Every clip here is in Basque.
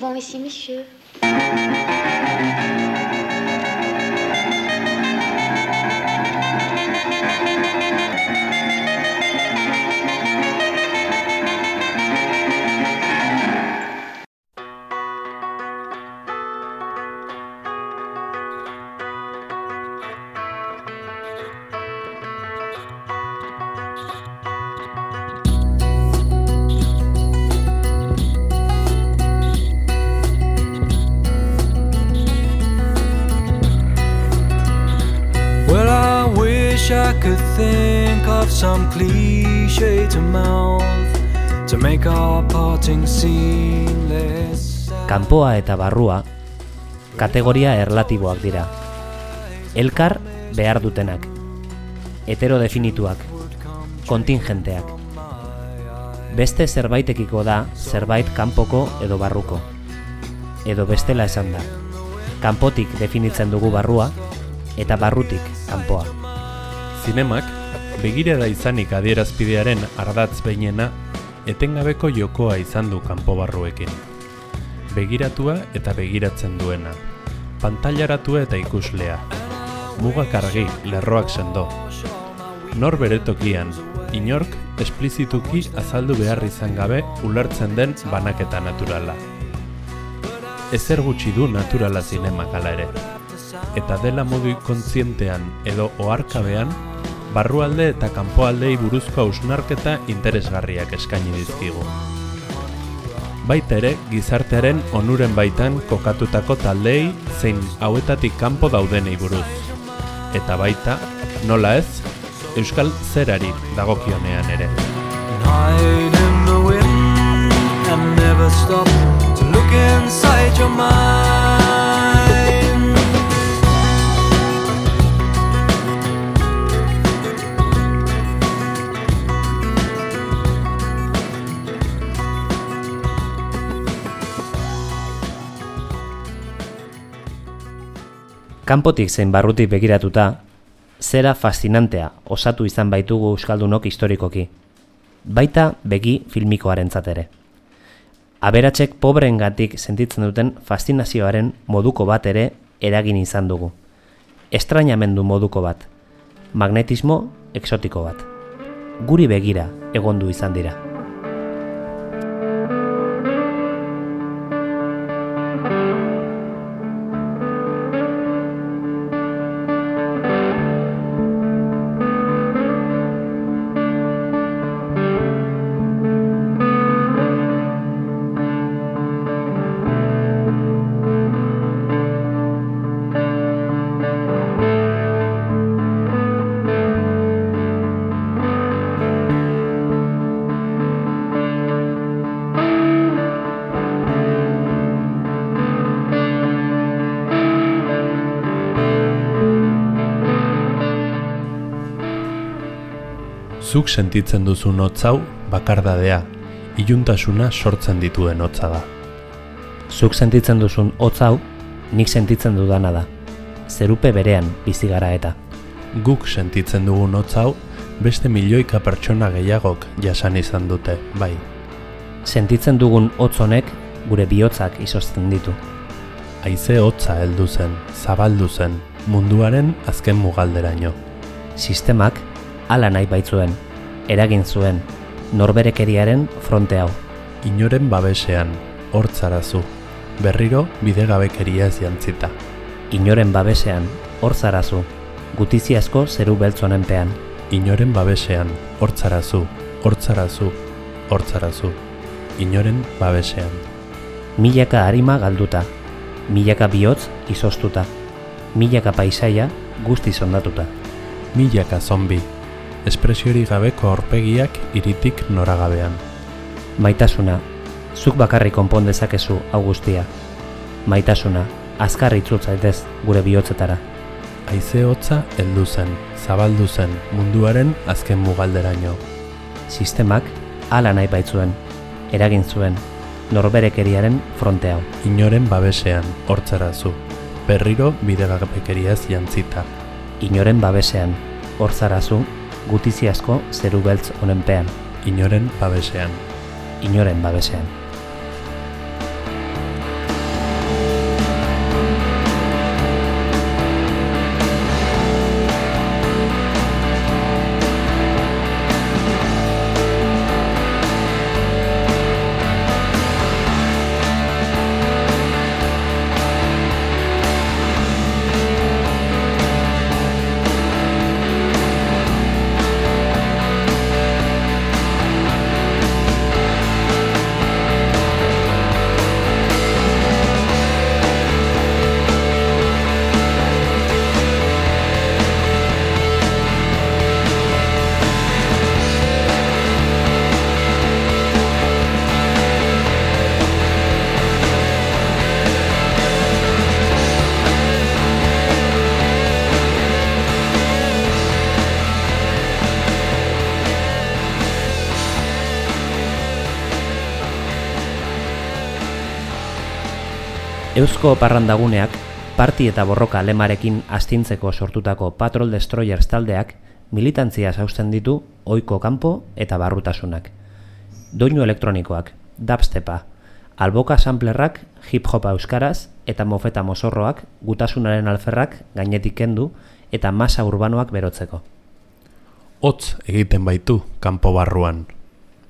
souvent ici, monsieur. Kanpoa eta barrua kategoria erlatiboak dira. Elkar behar dutenak. Heterodefinituak. Kontingenteak. Beste zerbaitekiko da zerbait kanpoko edo barruko. Edo bestela esan da. Kanpotik definitzen dugu barrua eta barrutik kanpoa. Zinemak, begirada izanik adierazpidearen ardatz behinena, etengabeko jokoa izan du kanpo barruekin. Begiratua eta begiratzen duena. Pantailaratua eta ikuslea. Mugak argi, lerroak sendo. Nor bere tokian, inork esplizituki azaldu behar izan gabe ulertzen den banaketa naturala. Ezer gutxi du naturala zinemak hala ere. Eta dela modu kontzientean edo oharkabean, barrualde eta kanpoaldei buruzko hausnarketa interesgarriak eskaini dizkigu. Baita ere, gizartearen onuren baitan kokatutako taldei zein hauetatik kanpo daudenei buruz. Eta baita, nola ez, Euskal Zerari dagokionean ere. And never stop to look inside your mind. Kanpotik zein barrutik begiratuta, zera fascinantea osatu izan baitugu euskaldunok historikoki. Baita begi filmikoarentzat ere. Aberatsek pobreengatik sentitzen duten fascinazioaren moduko bat ere eragin izan dugu. Estrainamendu moduko bat. Magnetismo exotiko bat. Guri begira egondu izan dira. Zuk sentitzen duzun hotz hau bakardadea, iluntasuna sortzen dituen hotza da. Zuk sentitzen duzun hotz hau, nik sentitzen dudana da. Zerupe berean bizi gara eta. Guk sentitzen dugun hotz hau beste milioika pertsona gehiagok jasan izan dute, bai. Sentitzen dugun hotz honek gure bihotzak izozten ditu. Haize hotza heldu zen, zabaldu zen, munduaren azken mugalderaino. Sistemak hala nahi baitzuen, eragin zuen, norberekeriaren fronte hau. Inoren babesean, hortzarazu, berriro bidegabekeria ez jantzita. Inoren babesean, hor zarazu, gutiziazko zeru beltz honenpean. Inoren babesean, hortzarazu, hortzarazu, hortzarazu. Inoren babesean. Milaka harima galduta, milaka bihotz izoztuta, milaka paisaia guzti ondatuta. Milaka zombi, espresiori gabeko aurpegiak iritik noragabean. Maitasuna, zuk bakarrik konpon dezakezu hau guztia. Maitasuna, azkar itzult zaitez gure bihotzetara. Haize hotza heldu zen, zabaldu zen munduaren azken mugalderaino. Sistemak hala nahi baitzuen, eragin zuen, norberekeriaren fronte hau. Inoren babesean, hortzarazu, berriro bidegabekeriaz jantzita. Inoren babesean, hor zarazu, gutiziazko zeru beltz honenpean. Inoren babesean. Inoren babesean. Eusko Parrandaguneak parti eta borroka lemarekin astintzeko sortutako Patrol Destroyers taldeak militantzia zausten ditu ohiko kanpo eta barrutasunak. Doinu elektronikoak, dubstepa, alboka samplerrak hip-hopa euskaraz eta mofeta mozorroak gutasunaren alferrak gainetik kendu eta masa urbanoak berotzeko. Hotz egiten baitu kanpo barruan.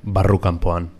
Barru kanpoan.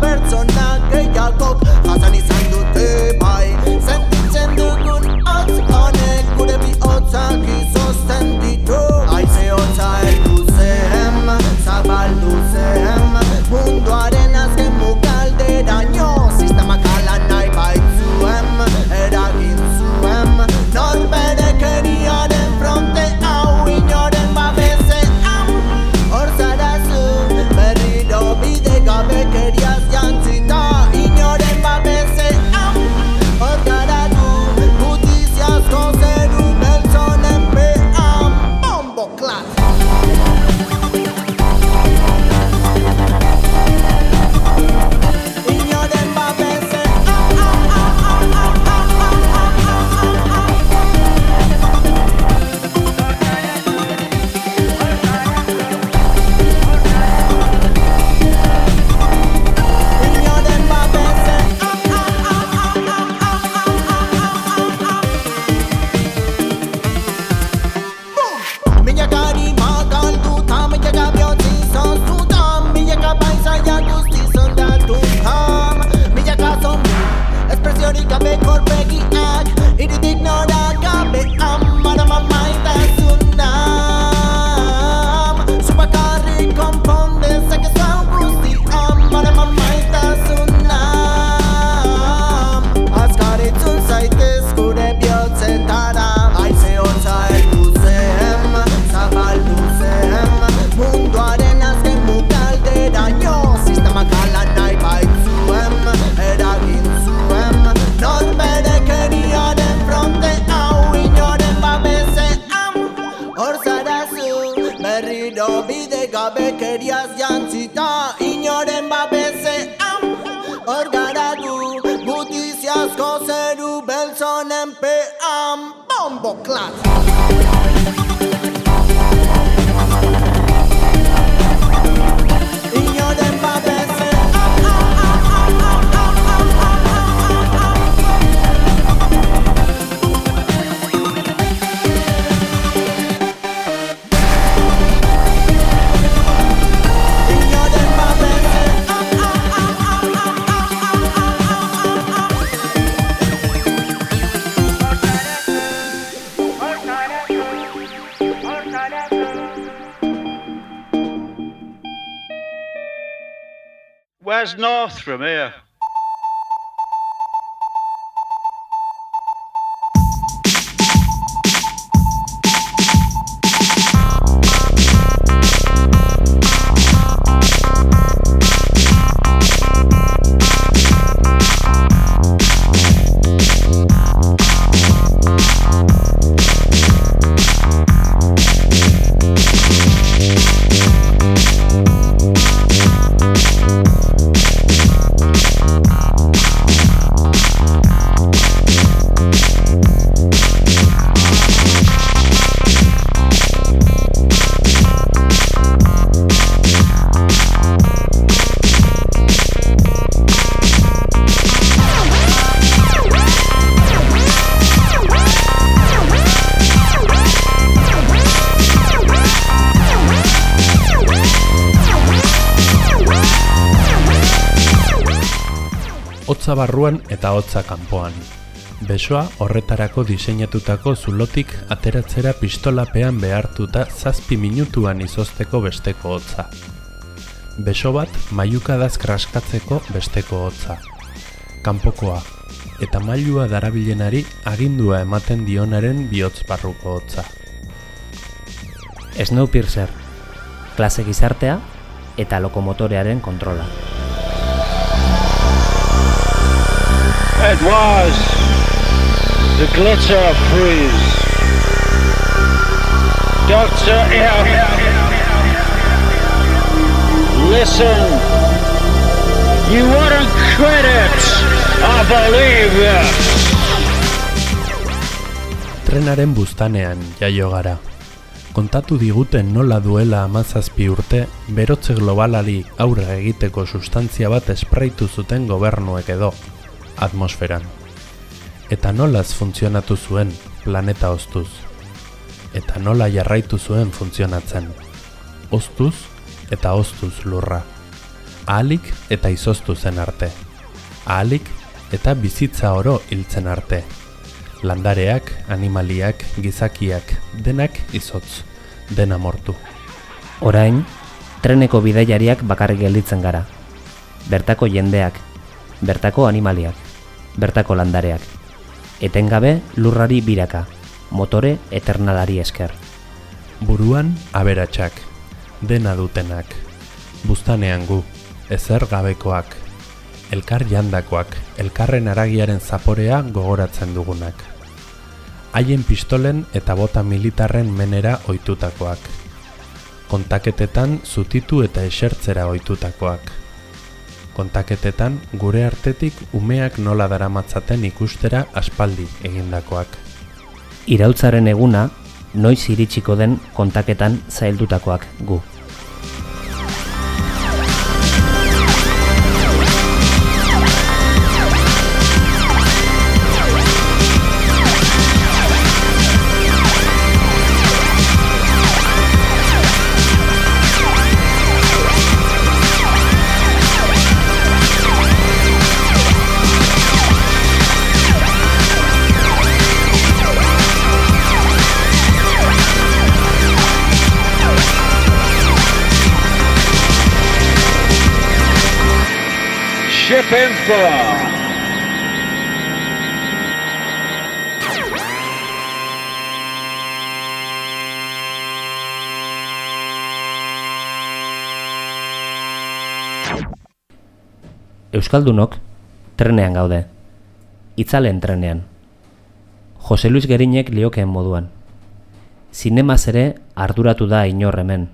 persona que Jacob Класс! né? hotza barruan eta hotza kanpoan. Besoa horretarako diseinatutako zulotik ateratzera pistolapean behartuta zazpi minutuan izozteko besteko hotza. Beso bat mailukadaz kraskatzeko besteko hotza. Kanpokoa eta mailua darabilenari agindua ematen dionaren bihotz barruko hotza. Snowpiercer, klase gizartea eta lokomotorearen kontrola. It was the glitter freeze. Doctor M. Listen. You wouldn't credit, I believe you. Trenaren buztanean jaio gara. Kontatu diguten nola duela amazazpi urte, berotze globalari aurre egiteko sustantzia bat espraitu zuten gobernuek edo, atmosferan. Eta nolaz funtzionatu zuen planeta oztuz. Eta nola jarraitu zuen funtzionatzen. Oztuz eta oztuz lurra. Ahalik eta izoztu zen arte. Ahalik eta bizitza oro hiltzen arte. Landareak, animaliak, gizakiak, denak izotz, dena mortu. Orain, treneko bidaiariak bakarrik gelditzen gara. Bertako jendeak, bertako animaliak, bertako landareak. Etengabe lurrari biraka, motore eternalari esker. Buruan aberatsak, dena dutenak. Buztanean gu, ezer gabekoak. Elkar jandakoak, elkarren aragiaren zaporea gogoratzen dugunak. Haien pistolen eta bota militarren menera ohitutakoak. Kontaketetan zutitu eta esertzera ohitutakoak. Kontaketetan gure artetik umeak nola daramatzaten ikustera aspaldi egindakoak. Irautzaren eguna, noiz iritsiko den kontaketan zaildutakoak gu. Info. Euskaldunok trenean gaude. Itzalen trenean. Jose Luis Gerinek liokeen moduan. Zinemaz ere arduratu da inor hemen.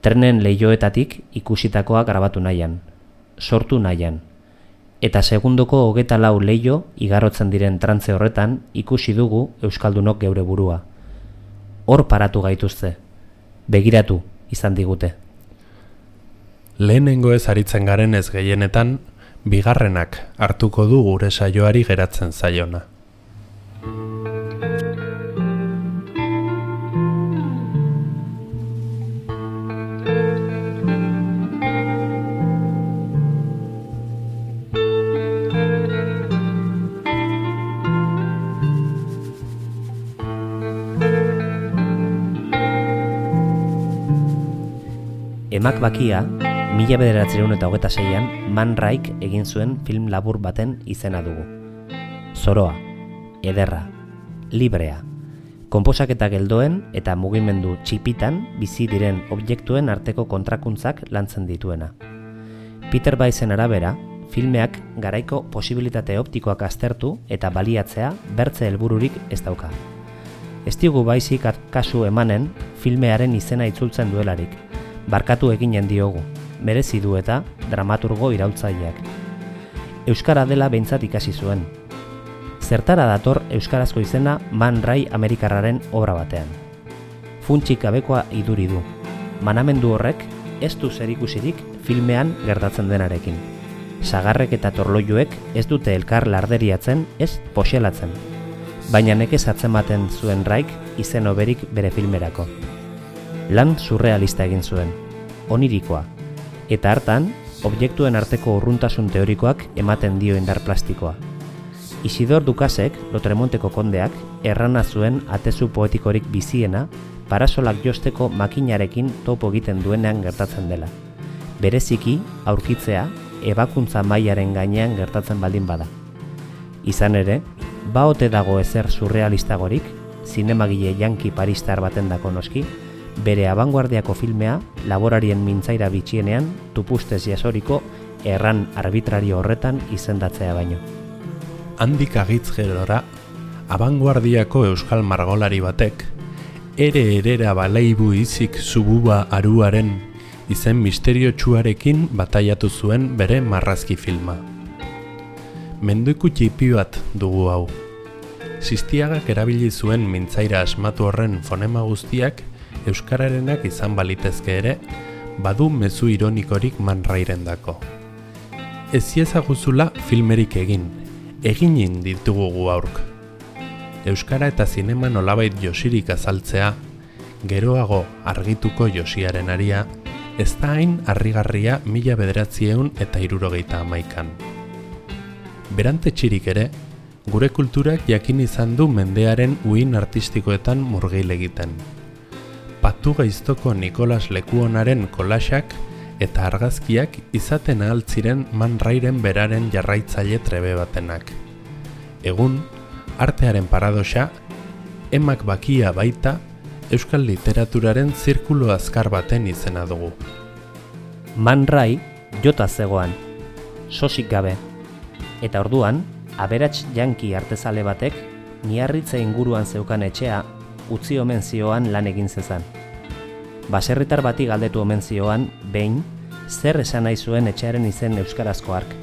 Trenen lehioetatik ikusitakoa grabatu nahian. Sortu nahian. Eta segundoko hogeta lau leio igarotzen diren trantze horretan ikusi dugu Euskaldunok geure burua. Hor paratu gaituzte. Begiratu izan digute. Lehenengo ez aritzen garen ez gehienetan, bigarrenak hartuko du gure saioari geratzen zaiona. Emak bakia, mila bederatzeron eta hogeta zeian, Man Raik egin zuen film labur baten izena dugu. Zoroa, ederra, librea, konposaketa geldoen eta mugimendu txipitan bizi diren objektuen arteko kontrakuntzak lantzen dituena. Peter Baizen arabera, filmeak garaiko posibilitate optikoak aztertu eta baliatzea bertze helbururik ez dauka. Ez digu baizik kasu emanen filmearen izena itzultzen duelarik, barkatu eginen diogu, merezi du eta dramaturgo iraultzaileak. Euskara dela behintzat ikasi zuen. Zertara dator euskarazko izena Man Ray Amerikarraren obra batean. Funtsik gabekoa iduri du. Manamendu horrek ez du zerikusirik filmean gertatzen denarekin. Sagarrek eta torloioek ez dute elkar larderiatzen ez poxelatzen. Baina nekez atzematen zuen Raik izen oberik bere filmerako lan surrealista egin zuen, onirikoa, eta hartan, objektuen arteko urruntasun teorikoak ematen dio indar plastikoa. Isidor Dukasek, Lotremonteko kondeak, errana zuen atezu poetikorik biziena, parasolak josteko makinarekin topo egiten duenean gertatzen dela. bereziki aurkitzea ebakuntza mailaren gainean gertatzen baldin bada. Izan ere, baote dago ezer surrealistagorik, zinemagile janki paristar baten dako noski, bere abanguardiako filmea laborarien mintzaira bitxienean tupustez jasoriko erran arbitrario horretan izendatzea baino. Handik agitz gerora, abanguardiako euskal margolari batek, ere erera baleibu izik zububa aruaren izen misterio txuarekin bataiatu zuen bere marrazki filma. Menduiku txipi bat dugu hau. Sistiagak erabili zuen mintzaira asmatu horren fonema guztiak euskararenak izan balitezke ere, badu mezu ironikorik manrairen dako. Ez iezaguzula filmerik egin, eginin ditugu gu aurk. Euskara eta zinema nolabait josirik azaltzea, geroago argituko josiaren aria, ez da hain harrigarria mila bederatzieun eta irurogeita amaikan. Berante txirik ere, gure kulturak jakin izan du mendearen uin artistikoetan murgil egiten. Patu gaiztoko Nikolas Lekuonaren kolaxak eta argazkiak izaten ahaltziren manrairen beraren jarraitzaile trebe batenak. Egun, artearen paradoxa, emak bakia baita euskal literaturaren zirkulo azkar baten izena dugu. Man Ray jota zegoan, sosik gabe. Eta orduan, aberats janki artezale batek, miarritze inguruan zeukan etxea, utzi omen zioan lan egin zezan. Baserritar bati galdetu omen zioan, behin, zer esan nahi zuen etxearen izen euskarazko ark.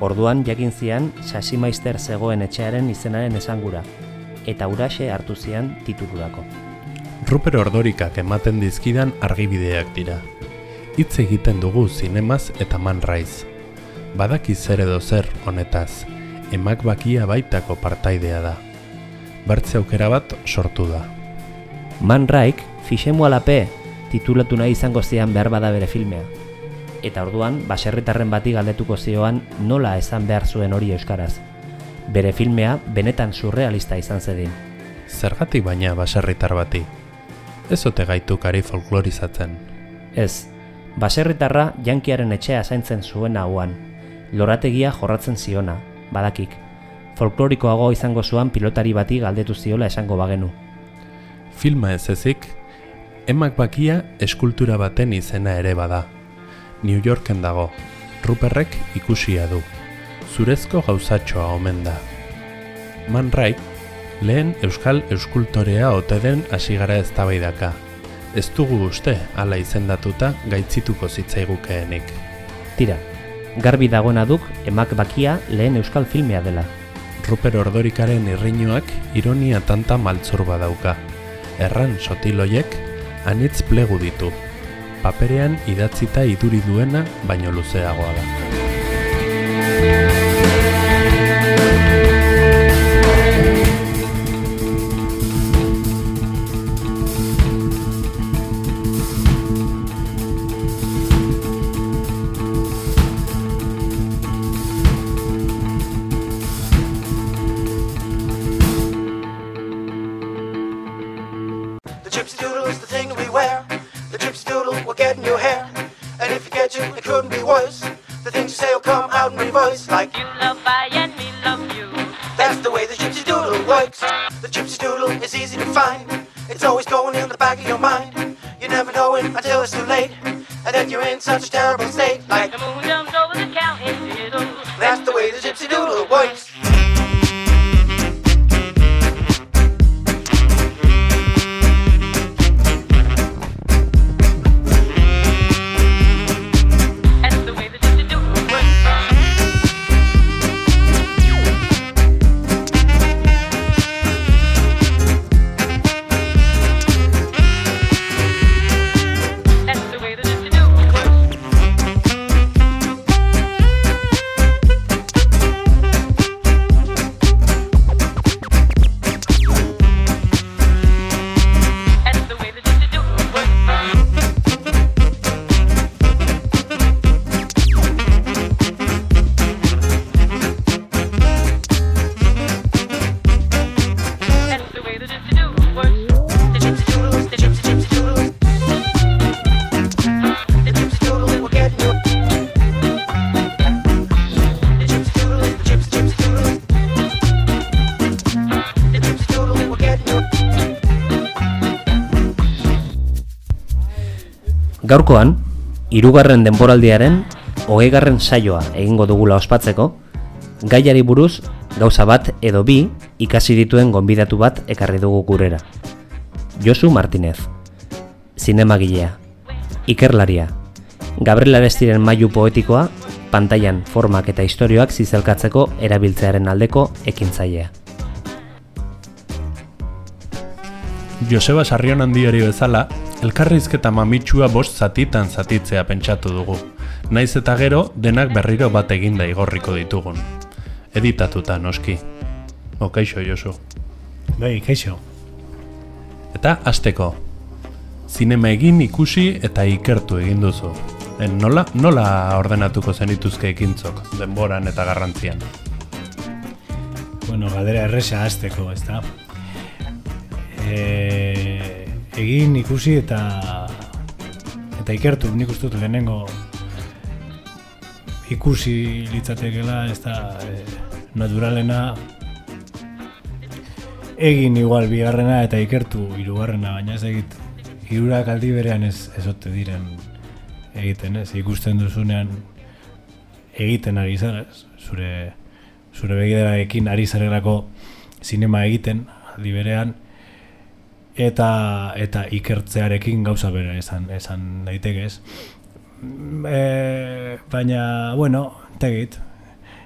Orduan jakin zian Sasimaister zegoen etxearen izenaren esangura, eta uraxe hartu zian titulurako. Ruper Ordorikak ematen dizkidan argibideak dira. Hitz egiten dugu zinemaz eta manraiz. Badaki zer edo zer honetaz, emak bakia baitako partaidea da. Bertze aukera bat sortu da. Man Raik, fixemu alape, titulatu nahi izango zian behar bada bere filmea. Eta orduan, baserritarren bati galdetuko zioan nola esan behar zuen hori euskaraz. Bere filmea benetan surrealista izan zedin. Zergatik baina baserritar bati? Ez ote gaitu kari folklorizatzen. Ez, baserritarra jankiaren etxea zaintzen zuen hauan. Lorategia jorratzen ziona, badakik. Folklorikoago izango zuan pilotari bati galdetu ziola esango bagenu. Filma ez ezik, emak bakia eskultura baten izena ere bada. New Yorken dago, Ruperrek ikusia du. Zurezko gauzatxoa omen da. Man Ray, lehen euskal euskultorea ote den hasi gara eztabaidaka. Ez dugu uste, hala izendatuta gaitzituko zitzaigukeenik. Tira, garbi dagoena duk emak bakia lehen euskal filmea dela. Ruper Ordorikaren irrinuak ironia tanta maltzur badauka. Erran sotiloiek anitz plegu ditu. Paperean idatzita iduri duena baino luzeagoa da. Hirugarren denboraldiaren hogeigarren saioa egingo dugula ospatzeko, gaiari buruz gauza bat edo bi ikasi dituen gonbidatu bat ekarri dugu gurera. Josu Martinez, zinemagilea, ikerlaria, Gabriel Arestiren mailu poetikoa, pantailan formak eta istorioak zizelkatzeko erabiltzearen aldeko ekintzailea. Joseba Sarrion handiari bezala, elkarrizketa mamitsua bost zatitan zatitzea pentsatu dugu. Naiz eta gero, denak berriro bat eginda igorriko ditugun. Editatuta, noski. O, kaixo, Josu. Bai, kaixo. Eta hasteko. Zinema egin ikusi eta ikertu egin duzu. En nola, nola ordenatuko zenituzke ekintzok, denboran eta garrantzian. Bueno, galdera erresa hasteko, ez da? Egin ikusi eta eta ikertu, nik uste dut lehenengo ikusi litzatekela, ez da, e, naturalena egin igual bigarrena eta ikertu hirugarrena, baina ez egit hirurak aldi berean ez ezote diren egiten, ez? Ikusten duzunean egiten ari zara, zure zure begidaraekin ari zarelako sinema egiten aldi berean eta eta ikertzearekin gauza bera esan esan daiteke, ez? E, baina, bueno, tegit.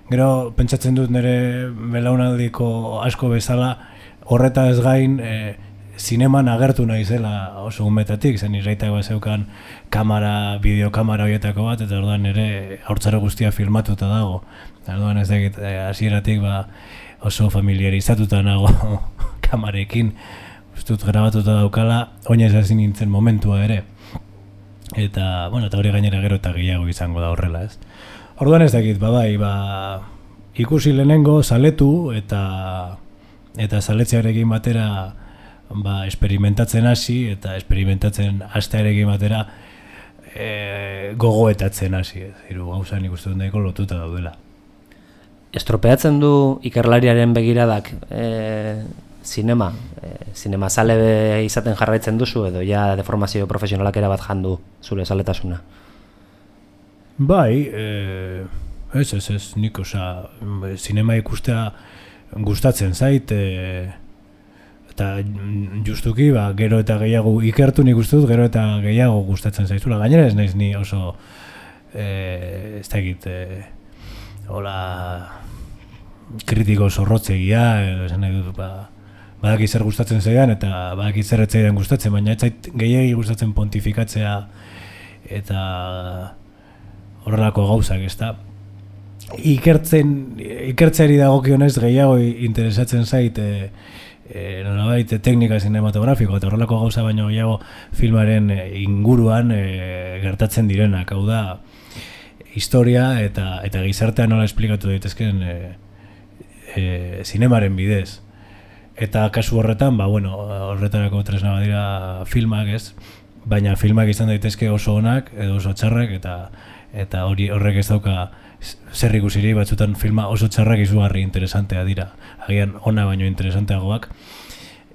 Gero, pentsatzen dut nire belaunaldiko asko bezala, horretaz gain, e, zineman agertu nahi zela oso umetatik, zen irreitako zeukan kamera, bideokamera horietako bat, eta orduan nire haurtzaro guztia filmatuta dago. Orduan ez dakit, e, hasieratik ba, oso familiarizatuta nago kamarekin, uste dut grabatuta daukala, oinez ezin nintzen momentua ere. Eta, bueno, eta hori gainera gero eta gehiago izango da horrela, ez? Orduan ez dakit, ba bai, ba, ikusi lehenengo, saletu, eta eta saletzearekin batera ba, esperimentatzen hasi, eta esperimentatzen hastearekin batera e, gogoetatzen hasi, ez? Hiru gauza nik nahiko lotuta daudela. Estropeatzen du ikerlariaren begiradak e, zinema, e, zinema zale izaten jarraitzen duzu edo ja deformazio profesionalak era bat jandu zure zaletasuna. Bai, e, ez, ez, ez, nik, oza, zinema ikustea gustatzen zait, e, eta justuki, ba, gero eta gehiago ikertu nik uste dut, gero eta gehiago gustatzen zaizula. Gainera ez naiz ni oso, e, ez da egit, e, hola, kritiko zorrotzegia, edo esan nahi dut, ba, badaki zer gustatzen zaidan eta badaki zer ez gustatzen, baina ez zait gehiagi gustatzen pontifikatzea eta horrelako gauzak, ez da. Ikertzen, ikertzeari dagokionez gehiago interesatzen zait e, e, nolabait teknika cinematografiko eta horrelako gauza baino gehiago filmaren inguruan e, gertatzen direnak, hau da historia eta eta gizartean nola esplikatu daitezkeen e, e, zinemaren bidez. Eta kasu horretan, ba, bueno, horretarako tresna badira filmak, ez? Baina filmak izan daitezke oso onak edo oso txarrak eta eta hori horrek ez dauka zer ikusiri batzutan filma oso txarrak izugarri interesantea dira. Agian ona baino interesanteagoak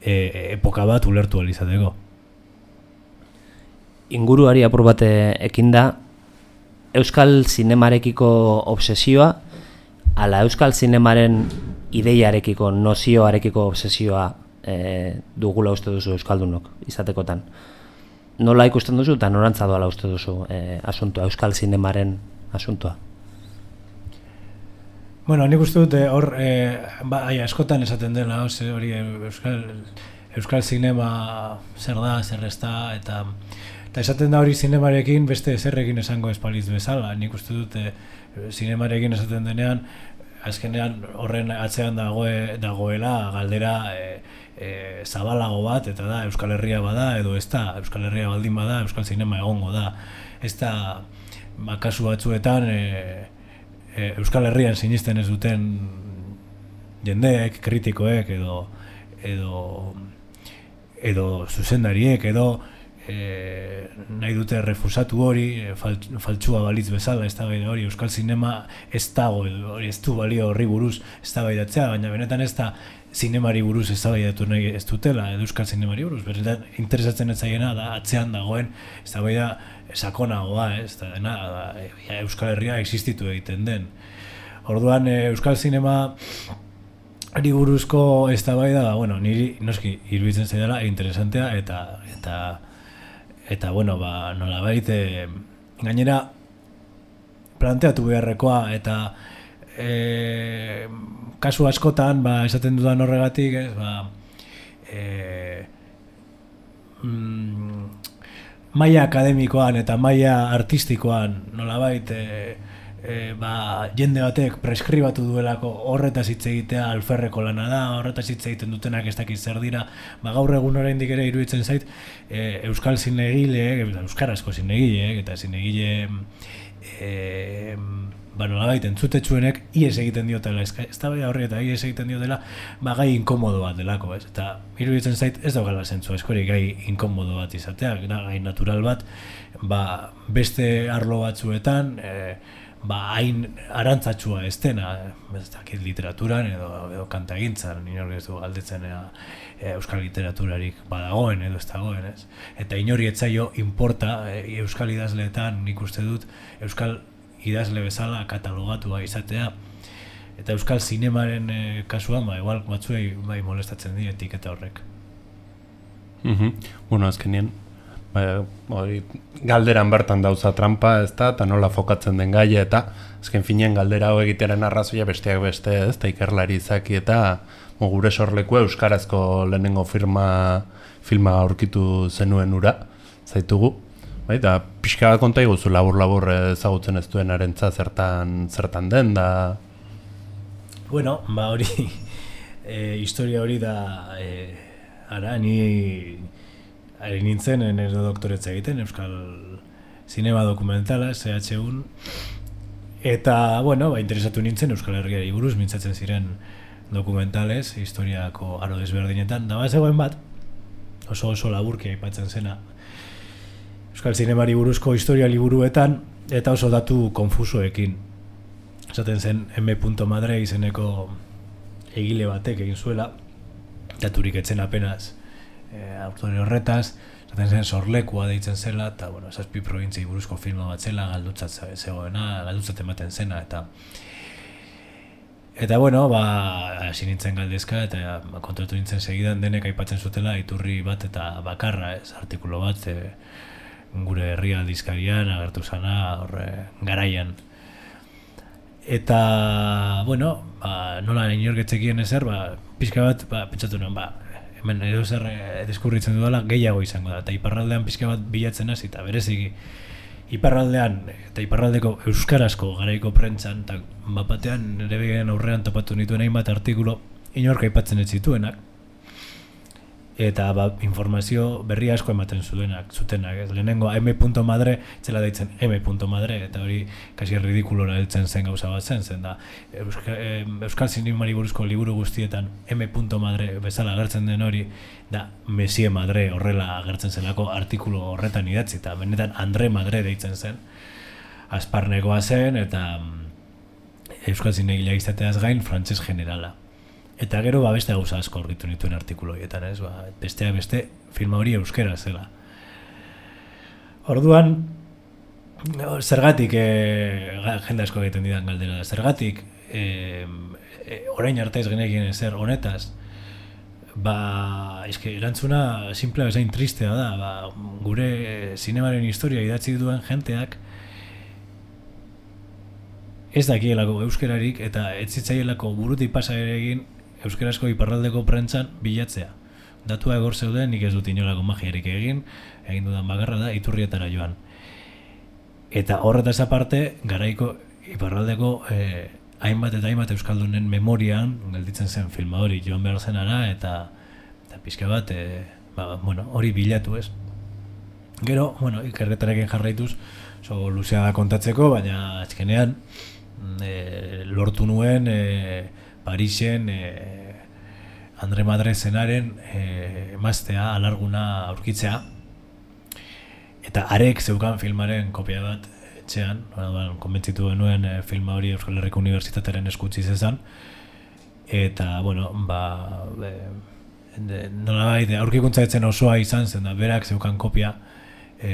e, epoka bat ulertu alizateko. Inguruari apur bate ekinda, Euskal Zinemarekiko obsesioa, ala Euskal Zinemaren ideiarekiko, nozioarekiko obsesioa e, dugula uste duzu Euskaldunok, izatekotan. Nola ikusten duzu eta norantza doala uste duzu e, asuntua, Euskal Zinemaren asuntua? Bueno, nik uste dute hor, e, ba, ai, askotan esaten dela, hori Euskal, Euskal Zinema zer da, zer ez da, eta eta esaten da hori zinemarekin beste zerrekin esango espaliz bezala. Nik uste dute zinemarekin esaten denean, azkenean horren atzean dagoe, dagoela galdera e, e, zabalago bat, eta da Euskal Herria bada, edo ez da, Euskal Herria baldin bada, Euskal Zinema egongo da. Ez da, ba, kasu batzuetan, e, e, Euskal Herrian sinisten ez duten jendeek, kritikoek, edo, edo, edo zuzendariek, edo e, nahi dute refusatu hori, e, fal, faltsua balitz bezala, ez da hori, Euskal Zinema ez dago, hori ez du balio horri buruz ez da baina benetan ez da zinemari buruz eztabaidatu nahi ez dutela, euskal zinemari buruz, beretan interesatzen ez zaiena da atzean dagoen eztabaida sakonagoa, ez da dena, da, ja, Euskal Herria existitu egiten den. Orduan e, euskal zinema ari buruzko eztabaida, ba, bueno, niri noski iruditzen zaidala interesantea eta eta eta bueno, ba nolabait e, gainera planteatu beharrekoa eta e, kasu askotan ba, esaten dudan horregatik ez, ba, e, mm, maila akademikoan eta maila artistikoan nolabait e, e, ba, jende batek preskribatu duelako horretaz hitz egitea alferreko lana da, horretaz hitz egiten dutenak ez dakit zer dira, ba, gaur egun oraindik ere iruditzen zait e, euskal zinegile, euskarazko zinegile eta zinegile e, ba nolabait entzutetsuenek ies egiten diotela ez da bai horri eta ies egiten diotela ba gai inkomodo bat delako ez? Eta iruditzen zait ez daukala zentzua eskori gai inkomodo bat izatea gai natural bat. Ba beste arlo batzuetan e, ba hain arantzatsua ez dena ez dakit literaturan edo, edo kantagintzan inor ez du galdetzen ea, e, euskal literaturarik badagoen edo ez dagoen ez eta inori etzaio importa e, euskal idazleetan nik uste dut euskal idazle bezala katalogatua izatea eta euskal zinemaren e, kasuan ba igual batzuei bai molestatzen die etiketa horrek. Mhm. Bueno, azkenien ba, hori galderan bertan dauza trampa, ez da, eta nola fokatzen den gaia, eta azken finean galdera hau egiteren arrazoia besteak beste, ez? Da, ikerlari izaki, eta gure sorleku euskarazko lehenengo firma filma aurkitu zenuen ura, zaitugu, bai, da pixka bat konta iguzu labur-labur ezagutzen ez duen arentza zertan, zertan den, da... Bueno, ba hori, e, historia hori da, e, ara, ni ari nintzen nire doktoretza egiten, Euskal Zinema Dokumentala, SH1, eta, bueno, ba, interesatu nintzen Euskal Herriari buruz, mintzatzen ziren dokumentales, historiako aro desberdinetan, da zegoen bat, oso oso laburki aipatzen zena, Euskal Zinemari buruzko historia liburuetan eta oso datu konfusoekin. Esaten zen M. Madre izeneko egile batek egin zuela, daturik etzen apenas e, autore horretaz, esaten zen sorlekua deitzen zela, eta bueno, esazpi provintzei buruzko filma bat zela, galdutzat zegoena, galdutzat ematen zena, eta Eta bueno, ba, hasi nintzen galdezka eta ba, kontratu nintzen segidan denek aipatzen zutela iturri bat eta bakarra, ez, artikulo bat, e, gure herria dizkarian agertu zana horre garaian. Eta bueno ba, nola inorgetzekien ezer ba, pizka bat ba, pentsatu nuen ba, hemen edo zer e, diskurritzen dudala gehiago izango da. Eta iparraldean pizka bat bilatzen hasi eta bereziki iparraldean eta iparraldeko euskarazko garaiko prentzan eta bapatean nire aurrean topatu nituen hainbat artikulo inorka aipatzen ez zituenak eta ba, informazio berri asko ematen zutenak, zutenak, ez lehenengo M. Madre, zela deitzen M. Madre, eta hori kasi ridikulora heltzen zen gauza bat zen, zen da Euskal, Euskal Zinimari buruzko liburu guztietan M. Madre bezala agertzen den hori, da Mesie Madre horrela agertzen zelako artikulu horretan idatzi, eta benetan Andre Madre deitzen zen, asparnekoa zen, eta Euskal Zinegila izateaz gain, frantses generala. Eta gero ba beste gauza asko aurkitu nituen artikulu horietan, ez? Ba, bestea beste filma hori euskera zela. Orduan zergatik eh jende asko egiten didan galdera, zergatik eh e, orain arte ez genekien zer honetaz ba eske erantzuna simple bezain tristea da, ba, gure zinemaren historia idatzi duen jenteak ez dakielako euskerarik eta ez zitzaielako buruti pasa ere egin euskarazko iparraldeko prentzan bilatzea. Datua egor zeuden, nik ez dut inolako magiarik egin, egin dudan bagarra da, iturrietara joan. Eta horretaz aparte, garaiko iparraldeko eh, hainbat eta hainbat euskaldunen memorian, gelditzen zen filma hori joan behar zenara, eta, eta pixka bat, e, ba, bueno, hori bilatu ez. Gero, bueno, ikerretarekin jarraituz, so, luzea da kontatzeko, baina azkenean, e, lortu nuen, e, Parisen e, Andre Madre zenaren e, emaztea alarguna aurkitzea. Eta arek zeukan filmaren kopia bat etxean, konbentzitu genuen e, filma hori Euskal Herriko Unibertsitatearen eskutsi zezan. Eta, bueno, ba, e, de, nolabait, aurkikuntza etzen osoa izan zen, da berak zeukan kopia, e,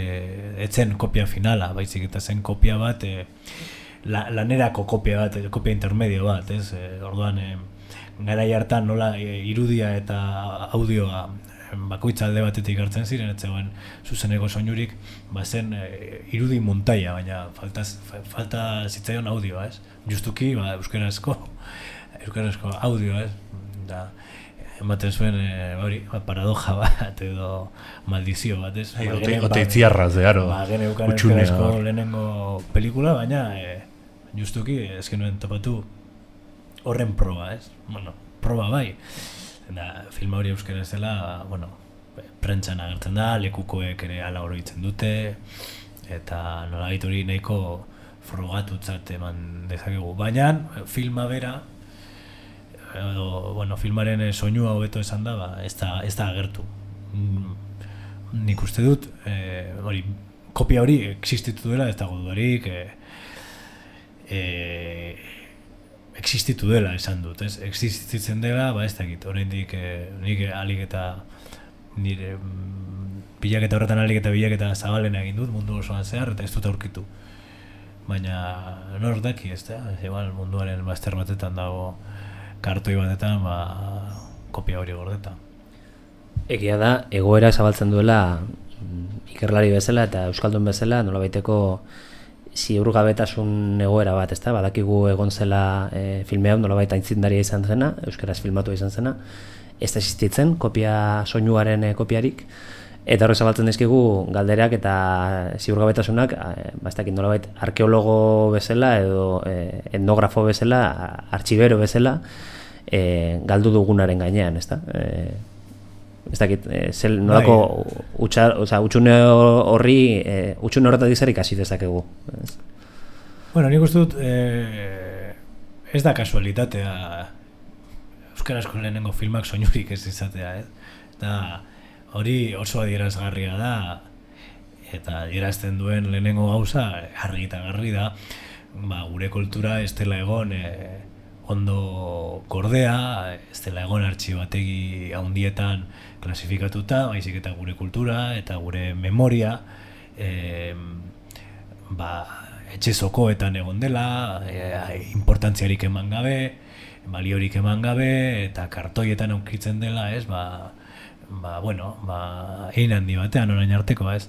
etzen kopia finala, baizik eta zen kopia bat, e, la, lanerako kopia bat, kopia intermedio bat, ez? E, orduan, e, garai hartan nola e, irudia eta audioa bakoitza alde batetik hartzen ziren, ez zegoen zuzeneko soinurik, ba zen e, irudi montaia, baina falta, fa- falta zitzaion audioa, ez? Justuki, ba, euskarazko, euskarazko audioa, ez? Da, ematen zuen e, hori, ba, paradoja bat edo maldizio bat, ez? Ba, ote- ote itziarraz, zeharo, Ba, geneukan hutsunea euskarazko lehenengo pelikula, baina e, justuki ez genuen topatu horren proba, ez? Bueno, proba bai. Da, filma hori euskaraz dela, bueno, prentxan agertzen da, lekukoek ere ala oroitzen dute, eta nolabait hori nahiko frogatutzat eman dezakegu. Baina, filma bera, edo, bueno, filmaren soinua hobeto esan da, ba, ez da, ez da agertu. Nik uste dut, eh, hori, kopia hori existitu dela, ez dago dudarik, eh, eh, existitu dela esan dut, ez? Existitzen dela, ba ez dakit, oraindik eh, nik alik eta nire mm, bilaketa horretan alik eta bilaketa zabalena egin dut mundu osoan zehar eta ez dut aurkitu. Baina nor daki, ez da? Igual munduaren bazter batetan dago kartoi batetan, ba, kopia hori gordeta. Egia da, egoera zabaltzen duela mm, ikerlari bezala eta euskaldun bezala nolabaiteko ziurgabetasun egoera bat, ezta? Badakigu egon zela e, filme hau nolabait aitzindaria izan zena, euskaraz filmatu izan zena, ez da existitzen kopia soinuaren e, kopiarik eta horrek zabaltzen dizkigu galderak eta ziurgabetasunak, e, ba ez dakit nolabait arkeologo bezala edo e, etnografo bezala, artxibero bezala, e, galdu dugunaren gainean, ezta? E, ez dakit, e, zel nolako osea, utxune horri, e, utxune horretatik zer ikasi dezakegu. Ez? Bueno, nik uste dut, eh, ez da kasualitatea Euskarazko lehenengo filmak soinurik ez izatea, ez? Eta hori oso adierazgarria da, eta adierazten duen lehenengo gauza, argi eta garri da, ba, gure kultura ez dela egon eh, ondo kordea, ez dela egon artxibategi handietan klasifikatuta, baizik eta gure kultura eta gure memoria, eh, ba, etxe zokoetan egon dela, e, importantziarik eman gabe, baliorik eman gabe, eta kartoietan aurkitzen dela, ez, ba, ba bueno, ba, egin handi batean orain arteko, ez.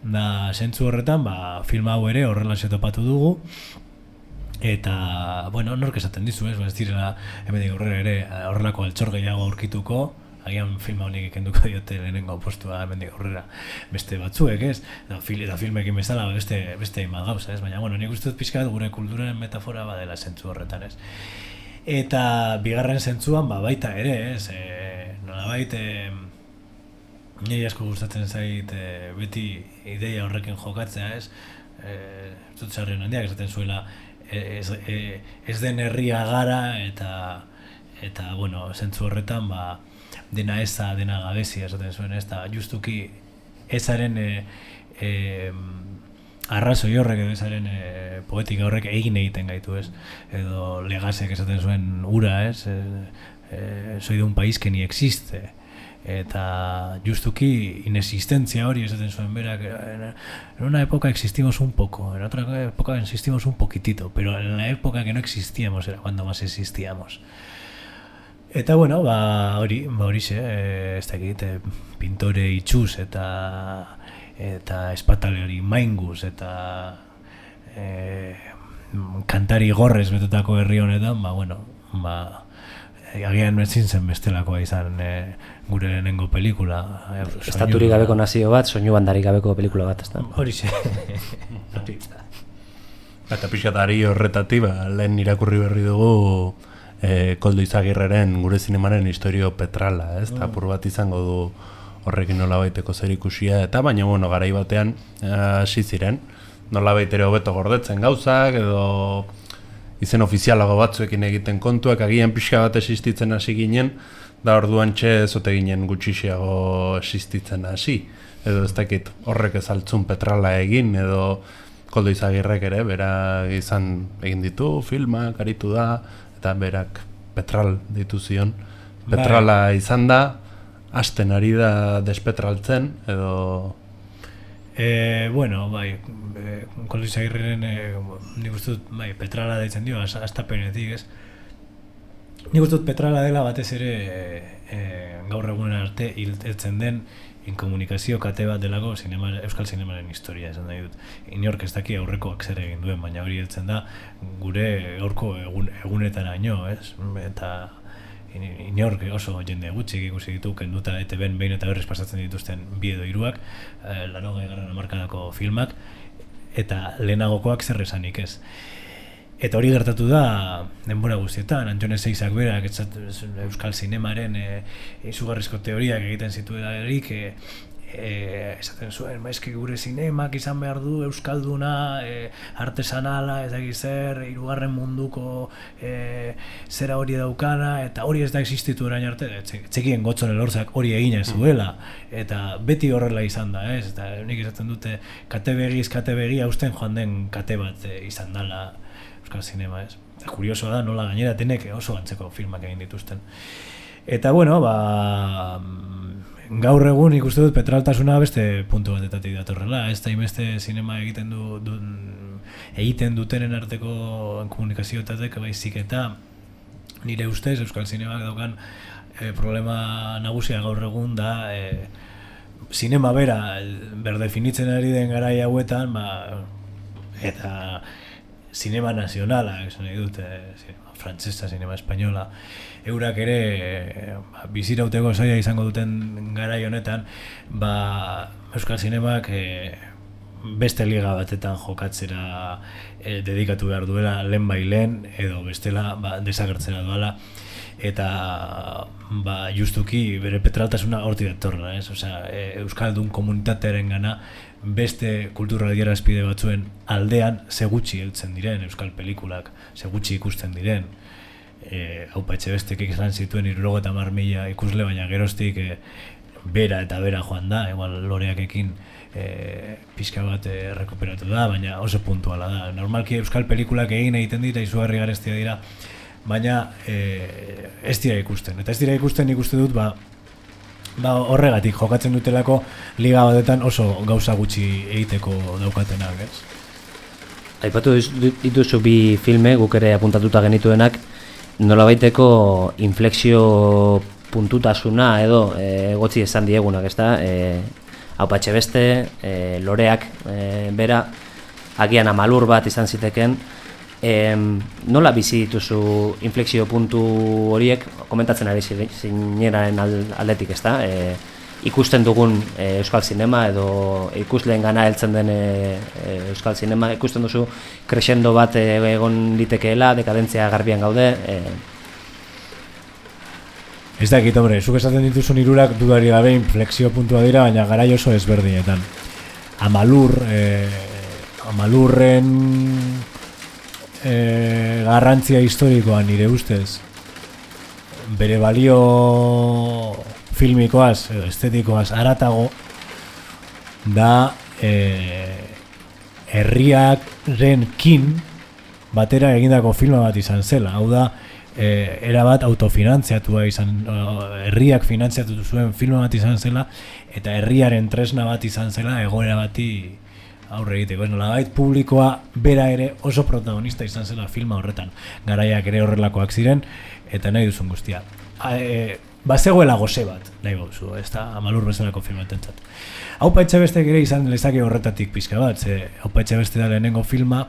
Da, zentzu horretan, ba, film hau ere horrela topatu dugu, eta, bueno, nork esaten dizu, ez, ba, ez direla, hemen aurrera ere, horrelako altxor gehiago aurkituko, agian filma honik ikenduko diote lehenengo postua hemendik aurrera beste batzuek, ez? Da, fil, eta filmekin bezala beste beste hainbat gauza, ez? Baina bueno, nik uste dut pixka gure kulturaren metafora badela zentzu horretan, ez? Eta bigarren zentzuan ba baita ere, ez? E, nolabait e, niri asko gustatzen zait e, beti ideia horrekin jokatzea, ez? Eh, ez dut zarren handiak esaten zuela e, ez, e, ez den herria gara eta eta bueno, zentzu horretan ba dena eza, dena gabezia esaten zuen, ez da, justuki ezaren e, e, arrazoi horrek edo ezaren e, poetika horrek egin egiten gaitu, ez? Edo legasek esaten zuen ura, ez? E, e, soy de un país que ni existe. Eta justuki inexistentzia hori esaten zuen berak, en, en una época existimos un poco, en otra época existimos un poquitito, pero en la época que no existíamos era cuando más existíamos. Eta bueno, ba hori, ba horixe, eh, ez dakit, eh, pintore itxuz eta eta espatale hori mainguz eta eh, kantari gorrez betetako herri honetan, ba bueno, ba agian ezin zen bestelakoa izan eh, gure lehenengo pelikula. Eh, Estaturik soinu- gabeko nazio bat, soinu bandarik gabeko pelikula bat, ezta? Horixe. Hori da. Eta pixatari horretatik, ba, lehen irakurri berri dugu e, Koldo Izagirreren gure zinemaren historio petrala, ez? Eta apur bat izango du horrekin nola baiteko zer ikusia, eta baina, bueno, garai batean eh, hasi ziren, nola baitere hobeto gordetzen gauzak, edo izen ofizialago batzuekin egiten kontuak, agian pixka bat existitzen hasi ginen, da orduan txe zote ginen gutxixiago existitzen hasi, edo ez dakit horrek ez altzun petrala egin, edo Koldo Izagirrek ere, bera izan egin ditu, filmak, aritu da, eta berak petral ditu zion. Petrala izan da, hasten ari da despetraltzen, edo... E, bueno, bai, e, Agirreren, e, nik uste dut, bai, petrala deitzen dio, az- astapenetik, ez? Nik uste dut petrala dela batez ere e, gaur egunen arte hiltzen den inkomunikazio kate bat delako sinema, euskal sinemaren historia esan nahi dut. Inork ez daki aurrekoak zer egin duen, baina hori heltzen da gure gaurko egun, egunetaraino, ez? Eta in- inork oso jende gutxi ikusi ditu kenduta ETB-n behin eta berriz pasatzen dituzten bi edo hiruak, eh, larogei garren hamarkadako filmak, eta lehenagokoak zer esanik ez. Eta hori gertatu da denbora guztietan, Antone Seixak berak etzat, Euskal Zinemaren e, izugarrizko teoriak egiten zituelarik, e, e, esaten zuen, maizki gure zinemak izan behar du Euskalduna, e, artesanala, ez dakiz zer, hirugarren munduko e, zera hori daukana, eta hori ez da existitu orain arte, txe- txekien gotzon elortzak hori egina zuela, eta beti horrela izan da, ez? Eta nik esaten dute, kate begiz, kate begi hausten joan den kate bat e, izan dela Euskal Zinema, ez? Eta kurioso da, nola gainera tenek oso antzeko filmak egin dituzten. Eta bueno, ba, mm, gaur egun ikuste dut petraltasuna beste puntu batetatik datorrela, ez da inbeste zinema egiten du, du egiten dutenen arteko komunikazioetatek baizik eta nire ustez Euskal Zinemak daukan e, problema nagusia gaur egun da e, zinema bera berdefinitzen ari den garai hauetan ba, eta zinema nazionala, esan nahi dut, eh, zinema frantzesa, zinema espainola, eurak ere eh, ba, bizirauteko zaila izango duten garai honetan, ba, Euskal Zinemak eh, beste liga batetan jokatzera eh, dedikatu behar duela lehen bai lehen edo bestela ba, desagertzera doala eta ba, justuki bere petraltasuna horti datorra, ez? Osea, e, Euskaldun komunitatearen gana beste kultura adierazpide batzuen aldean ze gutxi heltzen diren euskal pelikulak, ze ikusten diren. E, haupa etxe bestek izan zituen irrogo eta mila ikusle, baina geroztik e, bera eta bera joan da, igual loreakekin e, pixka bat e, rekuperatu da, baina oso puntuala da. Normalki euskal pelikulak egin egiten dira, izugarri garestia dira, baina e, ez dira ikusten. Eta ez dira ikusten ikuste dut, ba, ba horregatik jokatzen dutelako liga batetan oso gauza gutxi egiteko daukatenak, ez? Aipatu dituzu bi filme, guk ere apuntatuta genituenak, nolabaiteko inflexio puntutasuna edo e, gotzi esan diegunak, ezta? E, hau patxe beste, e, loreak e, bera, agian amalur bat izan ziteken, e, nola bizi dituzu inflexio puntu horiek, komentatzen ari zi- zineraren al- aldetik, ezta? E, ikusten dugun e, euskal sinema edo ikusleen gana heltzen den e, e, euskal sinema ikusten duzu crescendo bat e, egon litekeela, dekadentzia garbian gaude, e, Ez dakit, hombre, zuk esaten dituzun irurak dudari gabe inflexio puntua dira, baina garai oso ezberdinetan. Amalur, eh, amalurren eh, garrantzia historikoa nire ustez, bere balio filmikoaz, edo estetikoaz, aratago, da eh, herriaren kin batera egindako filma bat izan zela. Hau da, e, era bat autofinantziatua izan, herriak finantziatu zuen filma bat izan zela, eta herriaren tresna bat izan zela egoera bati aurre egiteko. Nolabait publikoa bera ere oso protagonista izan zela filma horretan. Garaiak ere horrelakoak ziren, eta nahi duzun guztia. A, e, bazegoela goze bat, nahi gauzu, ez da, amalur bezalako filmatentzat. Haupa etxebestek ere izan lezake horretatik pixka bat, ze haupa etxebeste da lehenengo filma,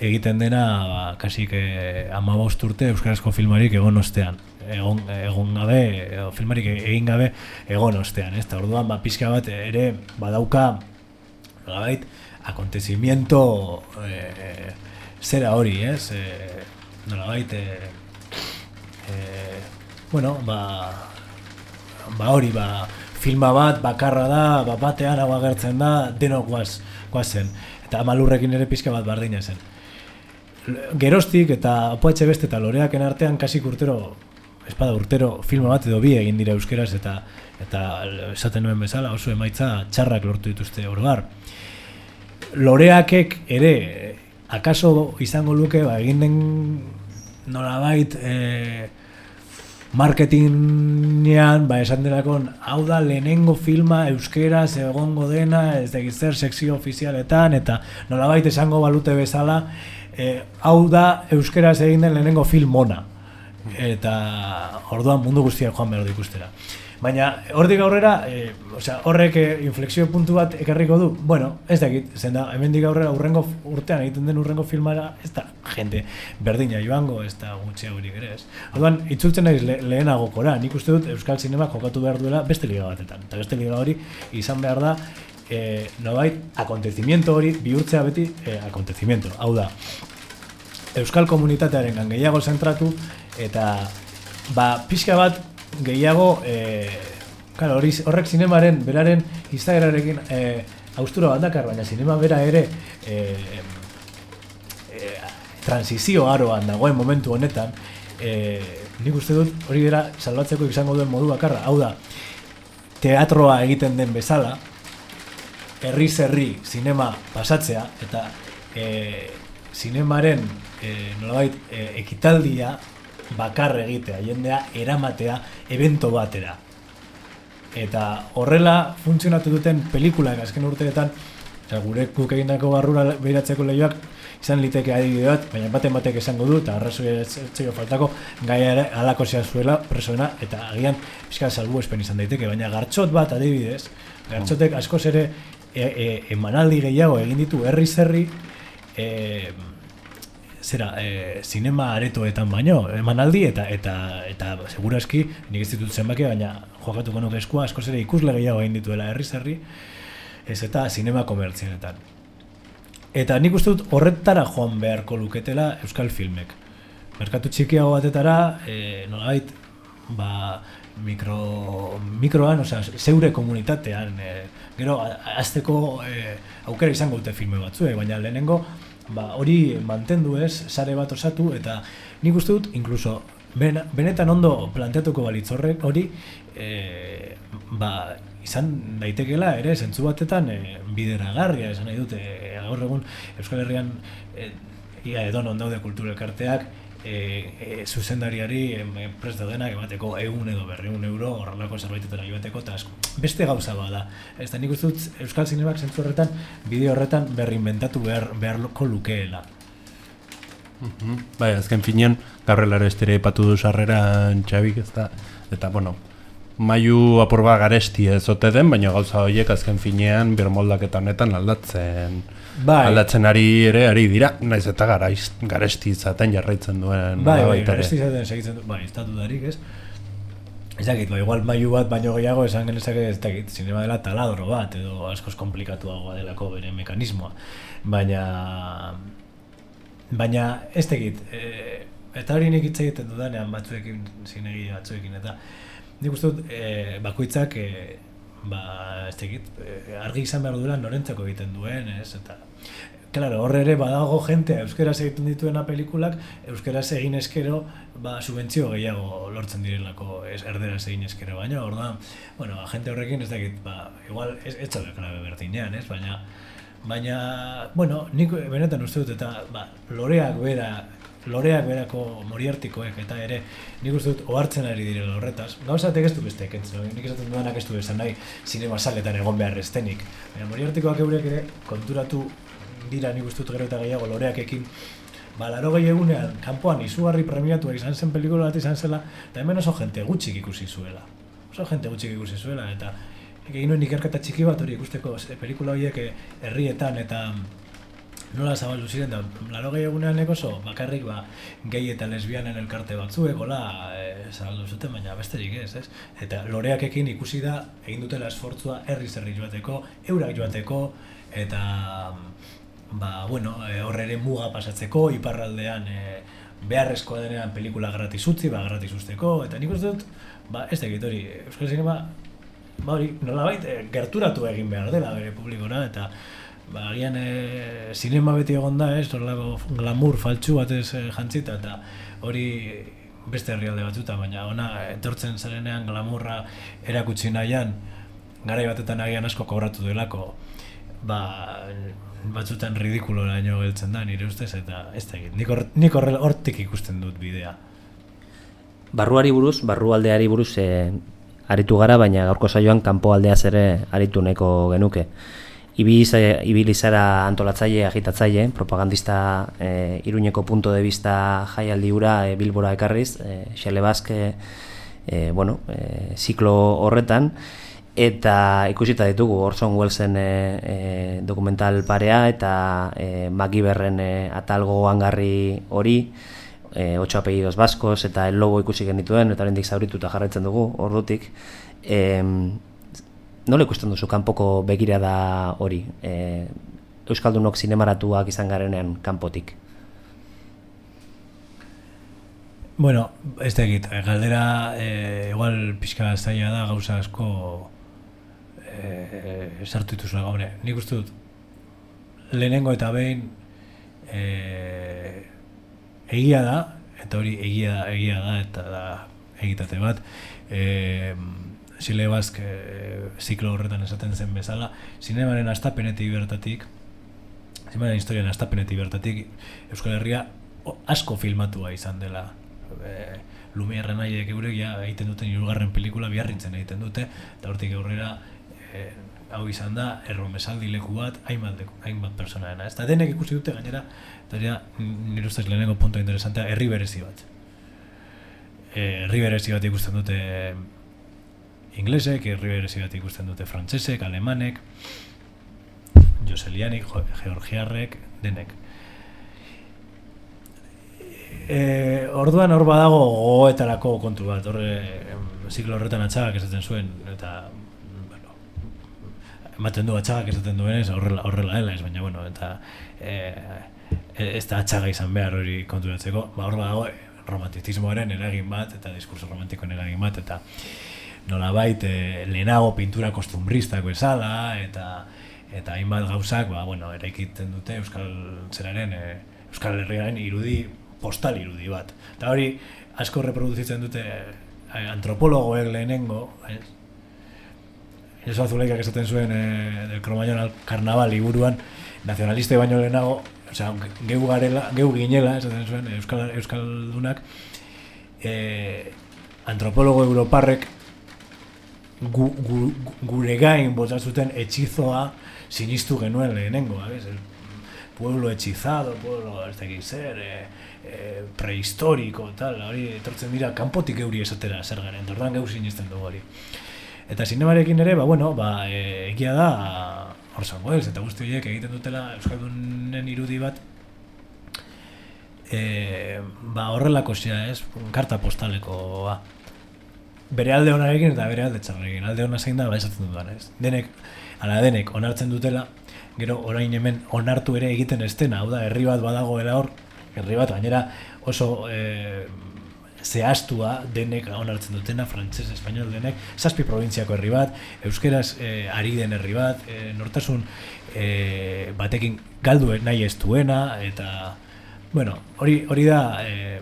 egiten dena ba, kasik eh, amabost urte euskarazko filmarik egon ostean. Egon, egon gabe, edo filmarik egin gabe egon ostean, ez? Ta orduan, ba, pixka bat ere badauka nolabait, acontecimiento eh, zera hori, ez? Eh, nolabait, eh, eh, bueno, ba, ba hori, ba, filma bat, bakarra da, ba, batean hau agertzen da, denok guaz, guazen. Eta malurrekin ere pixka bat bardina zen. Geroztik eta Opoetxe beste eta loreaken artean kasik urtero, espada urtero filma bat edo bi egin dira euskeraz eta eta esaten nuen bezala oso emaitza txarrak lortu dituzte orogar. Loreakek ere akaso izango luke ba, egin den nolabait e, marketingean, ba, esan delakon, hau da lehenengo filma euskeraz egongo dena, ez da zer sekzio ofizialetan, eta nolabait esango balute bezala, e, hau da euskeraz egin den lehenengo film ona. Eta orduan mundu guztiak joan behar ikustera. Baina hortik aurrera, e, osea, horrek e, inflexio puntu bat ekarriko du. Bueno, ez dakit, zen da, hemendik aurrera urrengo urtean egiten den urrengo filmara, ez da, jende berdina joango, ez da gutxiagorik ere ez. Orduan, itzultzen naiz le, lehenagokora, nik uste dut Euskal Sinema jokatu behar duela beste liga batetan. Eta beste liga hori izan behar da, e, nobait, acontecimiento hori bihurtzea beti e, acontecimiento. Hau da, Euskal komunitatearen gehiago zentratu eta ba, pixka bat gehiago e, claro, hori, horrek zinemaren beraren izagerarekin e, austura bat dakar, baina sinema bera ere e, e, transizio aroan dagoen momentu honetan e, nik uste dut hori dira salbatzeko izango duen modu bakarra. Hau da, teatroa egiten den bezala herri zerri sinema pasatzea eta e, sinemaren e, nolabait e, ekitaldia bakar egitea, jendea eramatea evento batera. Eta horrela funtzionatu duten pelikulak azken urteetan, eta gure guk egindako barrura behiratzeko lehioak izan liteke adibide bat, baina baten batek esango du, eta arrazoi etxeio faltako, gai ere alako zuela presoena, eta agian pixka salbu espen izan daiteke, baina gartxot bat adibidez, gartxotek askoz ere e, e, emanaldi gehiago egin ditu herri zerri, e, zera, e, sinema aretoetan baino, emanaldi eta eta eta segurazki nik ez ditut zenbaki baina jokatuko nuke eskua askoz ere ikusle gehiago egin dituela herri zerri ez eta sinema komertzialetan. Eta nik uste dut horretara joan beharko luketela euskal filmek. Merkatu txikiago batetara, e, nolabait, ba, mikro, mikroan, osea, zeure komunitatean, e, gero, azteko e, aukera izango dute filme batzuek, baina lehenengo, ba, hori mantendu ez, sare bat osatu, eta nik uste dut, inkluso, ben, benetan ondo planteatuko balitz horrek hori, e, ba, izan daitekela ere, zentzu batetan, e, bideragarria, esan nahi dute, e, gaur egun, Euskal Herrian, e, ia edo non daude kulturelkarteak, e, e, zuzendariari e, prest emateko egun edo berreun euro horrelako zerbaitetara joateko eta beste gauza bada. Ez da nik uste dut Euskal Zinemak zentzu horretan, bideo horretan berrinventatu behar, beharko lukeela. Bai, azken finean, gaurrelaro estere epatu du sarreran txabik, ez da, eta, bueno, maiu aporba garesti ez ote den, baina gauza horiek azken finean birmoldaketa honetan aldatzen Bai. aldatzen ari ere ari dira, naiz eta garaiz, garesti izaten jarraitzen duen Bai, bai, garesti izaten segitzen du, bai, estatu darik, ez? Ez dakit, ba, igual mailu bat baino gehiago esan genezake ez dakit, sinema dela taladro bat, edo askoz komplikatuagoa delako bere mekanismoa. Baina, baina ez dakit, e, eta hori nik hitz egiten dudanean batzuekin, zinegi batzuekin, eta nik uste dut e, bakoitzak, e, ba, ez dakit, e, argi izan behar duela norentzako egiten duen, ez, eta Claro, hor ere badago jente euskeraz egiten dituena pelikulak, euskeraz egin eskero, ba, subentzio gehiago lortzen direlako ez erderaz egin eskero, baina hor da, bueno, agente horrekin ez dakit, ba, igual, ez, ez txabe klabe berdinean, ez, baina, baina, bueno, nik benetan uste dut, eta, ba, loreak bera, loreak berako moriartikoek eta ere nik uste dut ohartzen ari direla horretaz. Gauzatek ez du beste ekentzen, nik esaten dudanak ez du esan nahi sinema saletan egon behar estenik. Baina moriartikoak eurek ere konturatu dira nik uste dut gero eta gehiago loreakekin ba, laro gehi egunean, kanpoan izugarri premiatu izan zen pelikula bat izan zela, eta hemen oso jente gutxik ikusi zuela. Oso jente gutxik ikusi zuela, eta egin nuen ikerketa txiki bat hori ikusteko pelikula horiek eh, herrietan eta nola zabaldu ziren da, laro gehi egunean oso bakarrik ba, gehi eta lesbianen elkarte batzuek, hola, e, zabaldu zuten, baina besterik ez, ez? Eta loreakekin ikusi da, egin dutela esfortzua herri zerri joateko, eurak joateko, eta ba, bueno, e, horre ere muga pasatzeko, iparraldean e, beharrezkoa denean pelikula gratis utzi, ba, gratis usteko, eta nik uste dut, ba, ez dakit hori, Euskal Zinema, ba hori, nolabait, e, gerturatu egin behar dela bere publikora, eta ba, agian e, sinema beti egon da, ez, horrelako glamour faltsu batez e, jantzita, eta hori beste herrialde batzuta, baina ona etortzen zarenean glamurra erakutsi nahian, garai batetan agian asko kobratu duelako, ba, batzutan ridikuloraino geltzen da nire ustez eta ez da egin. Nik, horrela hortik ikusten dut bidea. Barruari buruz, barrualdeari buruz e, aritu gara, baina gaurko saioan kanpoaldeaz ere aritu nahiko genuke. Ibili zara antolatzaile, agitatzaile, propagandista e, iruñeko punto de vista jaialdi hura e, Bilbora ekarriz, e, Xele Baske, e, bueno, e, ziklo horretan, eta ikusita ditugu Orson Wellesen e, e, dokumental parea eta e, Magiberren e, atal gogoangarri hori, e, ocho apellidos baskos eta el lobo ikusi genituen eta oraindik zaurituta jarraitzen dugu ordutik. E, nola ikusten duzu kanpoko begirada hori? E, Euskaldunok zinemaratuak izan garenean kanpotik. Bueno, ez da egit, galdera e, igual pixka zaila da gauza asko e, sartu dituzula gaune. Nik uste dut, lehenengo eta behin e, egia da, eta hori egia da, egia da, eta da egitate bat, e, Sile Bask e, ziklo horretan esaten zen bezala, zinemaren astapenetik bertatik, zinemaren historian astapenetik bertatik, Euskal Herria asko filmatua izan dela. E, Lumiere nahiek eurek ja egiten duten hirugarren pelikula biarritzen egiten dute, eta hortik aurrera e, hau izan da, erromesaldi leku bat, hainbat, hainbat personarena. Ez da denek ikusi dute gainera, eta da, nire ustez lehenengo punto interesantea, herri berezi bat. E, herri berezi bat ikusten dute inglesek, herri berezi bat ikusten dute frantsesek, alemanek, joselianik, jo- georgiarrek, denek. E, orduan hor badago gogoetarako kontu bat, hor e, ziklo horretan atxagak esaten zuen, eta ematen du atxagak esaten duenez, horrela, horrela dela ez, baina bueno, eta e, ez da atxaga izan behar hori konturatzeko, ba, hor badago e, romantizismoaren eragin bat, eta diskurso romantikoen eragin bat, eta nolabait e, lehenago pintura kostumbristak bezala, eta eta hainbat gauzak, ba, bueno, eraikiten dute Euskal Zeraren, e, Euskal Herriaren irudi, postal irudi bat. Eta hori, asko reproduzitzen dute e, antropologoek lehenengo, ez? Eso azuleikak esaten zuen e, del Cromañón al Carnaval liburuan, nazionalista baino lehenago, osea, geu garela, geu ginela, esaten zuen, Euskal, Euskaldunak, e, antropologo europarrek gu, gu, gure gain bota zuten etxizoa sinistu genuen lehenengo, ¿sabes? El pueblo hechizado, pueblo ez dakit zer, e, e, prehistórico, tal, hori etortzen dira kanpotik euri esatera zer garen, eta orduan geu sinisten dugu hori. Eta sinemarekin ere, ba, bueno, ba, e, egia da, Orson Welles eta guzti horiek egiten dutela Euskaldunen irudi bat, e, ba, horrelako zea, ez, karta postalekoa. Bere alde onarekin eta bere alde txarrekin. Alde ona zein da, ba, esaten dudan, ez. Denek, ala denek, onartzen dutela, gero orain hemen onartu ere egiten ez dena, hau da, herri bat badagoela hor, herri bat, gainera oso e, zehaztua denek onartzen dutena, frantses, espainol denek, zazpi probintziako herri bat, euskeraz e, ari den herri bat, e, nortasun e, batekin galdu nahi ez duena, eta, bueno, hori, hori da, e,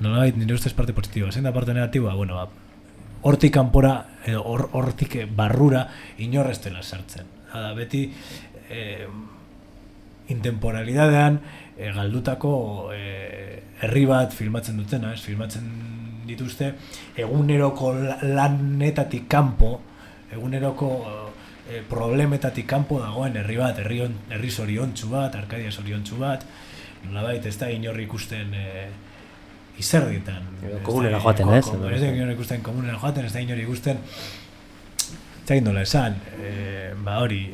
nolabait nire ustez parte positiboa, zein da parte negatiboa, bueno, ba, hortik kanpora edo hor, hortik barrura inor ez dela sartzen. Hala, beti eh, intemporalidadean eh, galdutako eh, herri bat filmatzen dutena, ez filmatzen dituzte eguneroko la- lanetatik kanpo, eguneroko eh, problemetatik kanpo dagoen herri bat, herri, herri zoriontsu bat, Arkadia zoriontsu bat, nolabait ez da inor ikusten eh, Ez da- komunera joaten, ez? Ez da inor ikusten komunera joaten, ez da inor ikusten. Zain nola esan, e, ba hori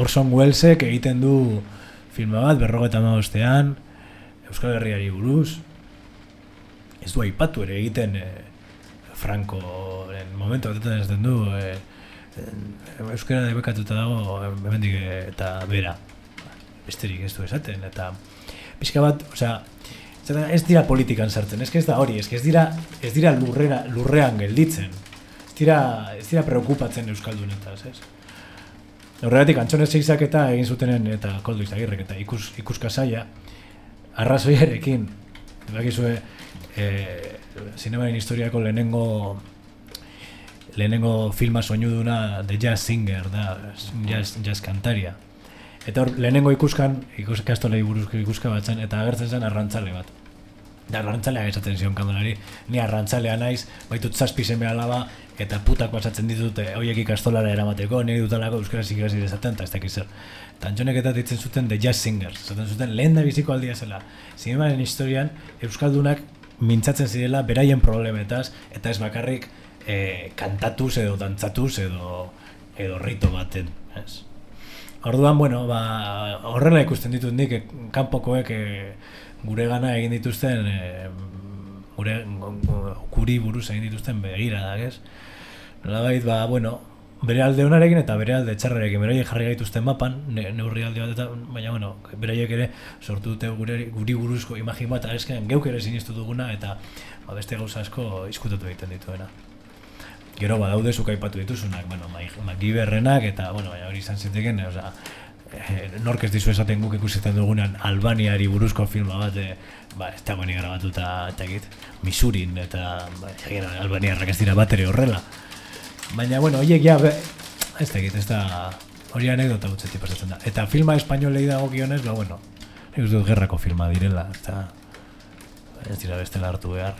Orson Wellesek egiten du filma bat berrogeta maostean Euskal Herriari buruz. Ez du aipatu ere egiten e, Francoren momentu batetan ez du e, e, Euskara debekatuta dago hemendik eta bera. Besterik ez du esaten eta pixka bat, osea Ez dira politikan sartzen, ez da hori, ez dira, ez dira lurrera, lurrean gelditzen. Ez dira, ez dira preokupatzen Euskaldunetaz, ez? Horregatik, Antxone Zeizak eta egin zutenen, eta Koldo Izagirrek, eta ikus, ikuskasaia, arrazoiarekin, bakizue, e, zinemaren historiako lehenengo lehenengo filma soinuduna The Jazz Singer, da, jazz, jazz kantaria. Eta hor, lehenengo ikuskan, ikus, ikastolei buruzko ikuska batzen, eta agertzen zen arrantzale bat. Da, arrantzaleak esaten zion kandolari, ni arrantzalea naiz, baitut zazpi seme alaba, eta putak pasatzen ditut eh, horiek ikastolara eramateko, nire dutalako euskaraz ikasi dezaten, eta ez dakiz zer. Eta Antxonek eta ditzen zuten The Jazz Singers, zaten zuten lehen da biziko aldia zela. Zinemaren historian, Euskaldunak mintzatzen zirela beraien problemetaz, eta ez bakarrik eh, kantatuz edo dantzatuz edo, edo rito baten. Ez? Orduan, bueno, ba, horrela ikusten ditut nik, eh, kanpokoek eh, gure gana egin dituzten, eh, gure guri buruz egin dituzten begiradak, ez? Nolabait, ba, bueno, bere alde onarekin eta bere alde txarrarekin, beraiek jarri gaituzten mapan, ne, neurri alde bat eta, baina, bueno, beraiek ere sortu dute gure, guri buruzko imagin bat, esken geuk ere sinistu duguna, eta ba, beste gauza asko izkutatu egiten dituena. Gero badaude zuk aipatu dituzunak, bueno, Magiberrenak eta bueno, baina hori izan ziteken, osea, nork ez dizu esaten guk ikusten dugunean Albaniari buruzko filma bat, eh, ba, ez dago ni grabatuta eta egit, Misurin eta ba, jakin, Albaniarrak ez dira bat ere horrela. Baina, bueno, horiek ja, be, ez da egit, ez da, hori anekdota gutzetik pasatzen da. Eta filma espainolei dago gionez, ba, bueno, nik uste dut gerrako filma direla, eta ez dira bestela hartu behar.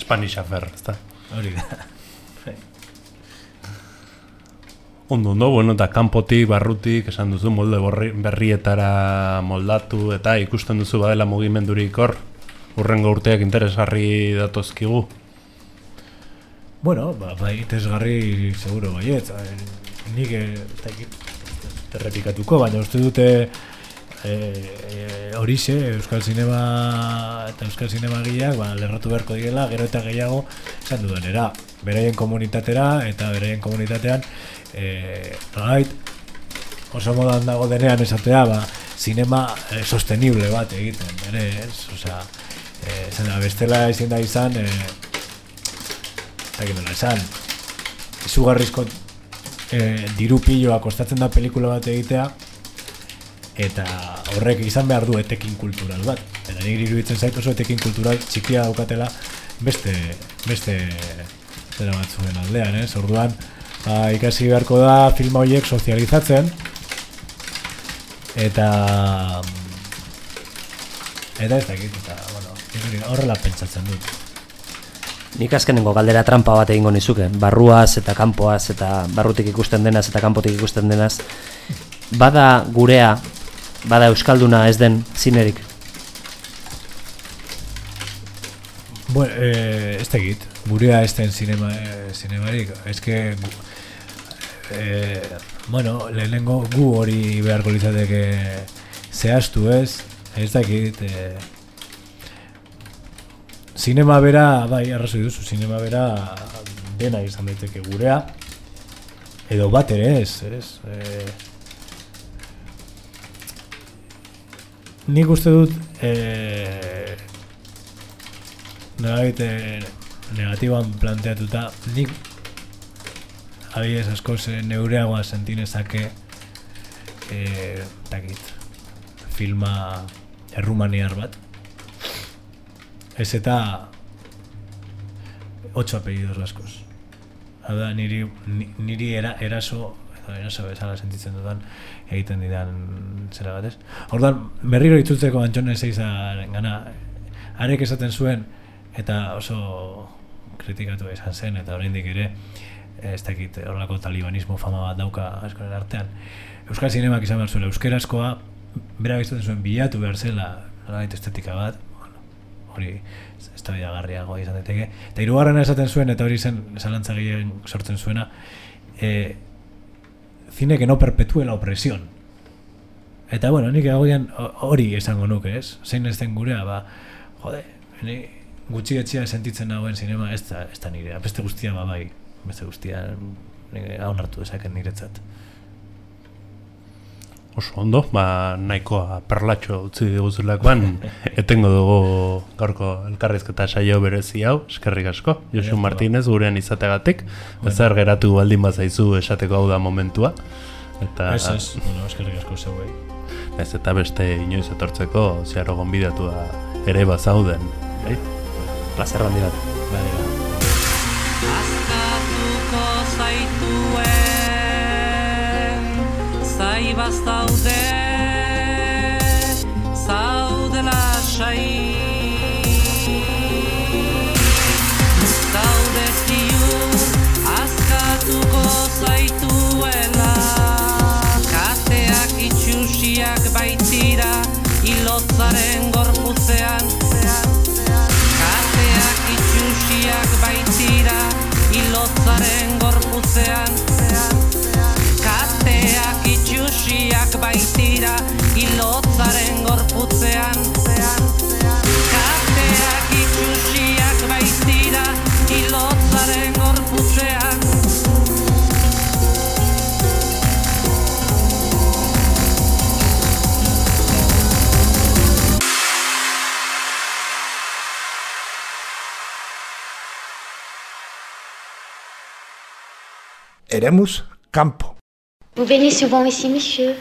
Spanish Affair, ez da. Hori da. Ondo, ondo, bueno, eta kanpotik, barrutik, esan duzu molde borri, berrietara moldatu, eta ikusten duzu badela mugimendurik hor, urrengo urteak interesgarri datozkigu. Bueno, ba, bai, tesgarri seguro baiet. Eh, Nik eh, errepikatuko, baina uste dute e, e, horixe, Euskal Zinema eta Euskal Zinema gileak ba, lerratu beharko direla, gero eta gehiago esan dudanera, beraien komunitatera eta beraien komunitatean e, nolabait, oso modan dago denean esatea, ba, zinema eh, sostenible bat egiten, ere, ez? Osea, eh, zena, bestela ezin da izan, eh, eta nola esan, izugarrizko eh, diru piloa kostatzen da pelikula bat egitea, eta horrek izan behar du etekin kultural bat. Eta nire iruditzen zait oso etekin kultural txikia daukatela beste, beste zera batzuen aldean, ez? Orduan, ba, ikasi beharko da filma horiek sozializatzen, eta eta ez dakit, eta, bueno, horrela pentsatzen dut. Nik azkenengo galdera trampa bat egingo nizuke, barruaz eta kanpoaz eta barrutik ikusten denaz eta kanpotik ikusten denaz. Bada gurea, bada euskalduna ez den zinerik. Bueno, eh, ez dakit, gurea ez den sinema, eh, sinemarik, ez que, eh, bueno, lehenengo gu hori beharko litzateke zehaztu ez, ez dakit, eh, Zinema bera, bai, arrazoi duzu, zinema bera dena izan daiteke gurea, edo bat ere ez, ez? E, nik uste dut, e, nolabait, e, negatiboan planteatuta, nik abiez asko ze neureagoa sentinezake, e, takit, filma errumaniar bat, Ez eta ocho apellidos vascos. Hau da, niri, ni- niri era, eraso, eraso bezala sentitzen dudan egiten didan zera bat ez. Orduan, berriro itzultzeko Antxon Ezeizaren gana, arek esaten zuen, eta oso kritikatu izan zen, eta oraindik ere, ez dakit, horrelako talibanismo fama bat dauka askoren artean. Euskal Zinemak izan behar zuela, euskarazkoa, bera izaten zuen bilatu behar zela, estetika bat, hori ez da bidagarriago izan daiteke. Eta hirugarrena esaten zuen, eta hori zen zalantza gehien sortzen zuena, e, cine que no perpetúe la opresión. Eta bueno, nik egoian hori esango nuke, ez? Zein ez den gurea, ba, jode, ni gutxi etxea sentitzen nagoen sinema, ez da, ez da nirea, beste guztia ba bai, beste guztia nire hau hartu dezaken niretzat. Oso ondo, ba, nahikoa perlatxo utzi diguzulakoan, etengo dugu gaurko elkarrizketa saio berezi hau, eskerrik asko, Josu. Martinez gurean izategatik, ezer geratu baldin bazaizu esateko hau da momentua, eta Ez, ez, bueno, eskerrik asko zeuei. ez eta beste inoiz etortzeko zeharo gonbidatua ere bazauden. Bai? placer handi bat. Bale, ba. Azkatuko zaituen Zaibaz daude Zaudela sai Zaude ziu Azkatuko zaituela Kateak itxusiak baitira Ilotzaren gorpuzean itxusiak baitira Ilotzaren gorputzean. Kateak itxusiak baitira Ilotzaren gorputzean. Kateak itxusiak baitira Ilotzaren Eremus, campo. Vous venez souvent ici, monsieur?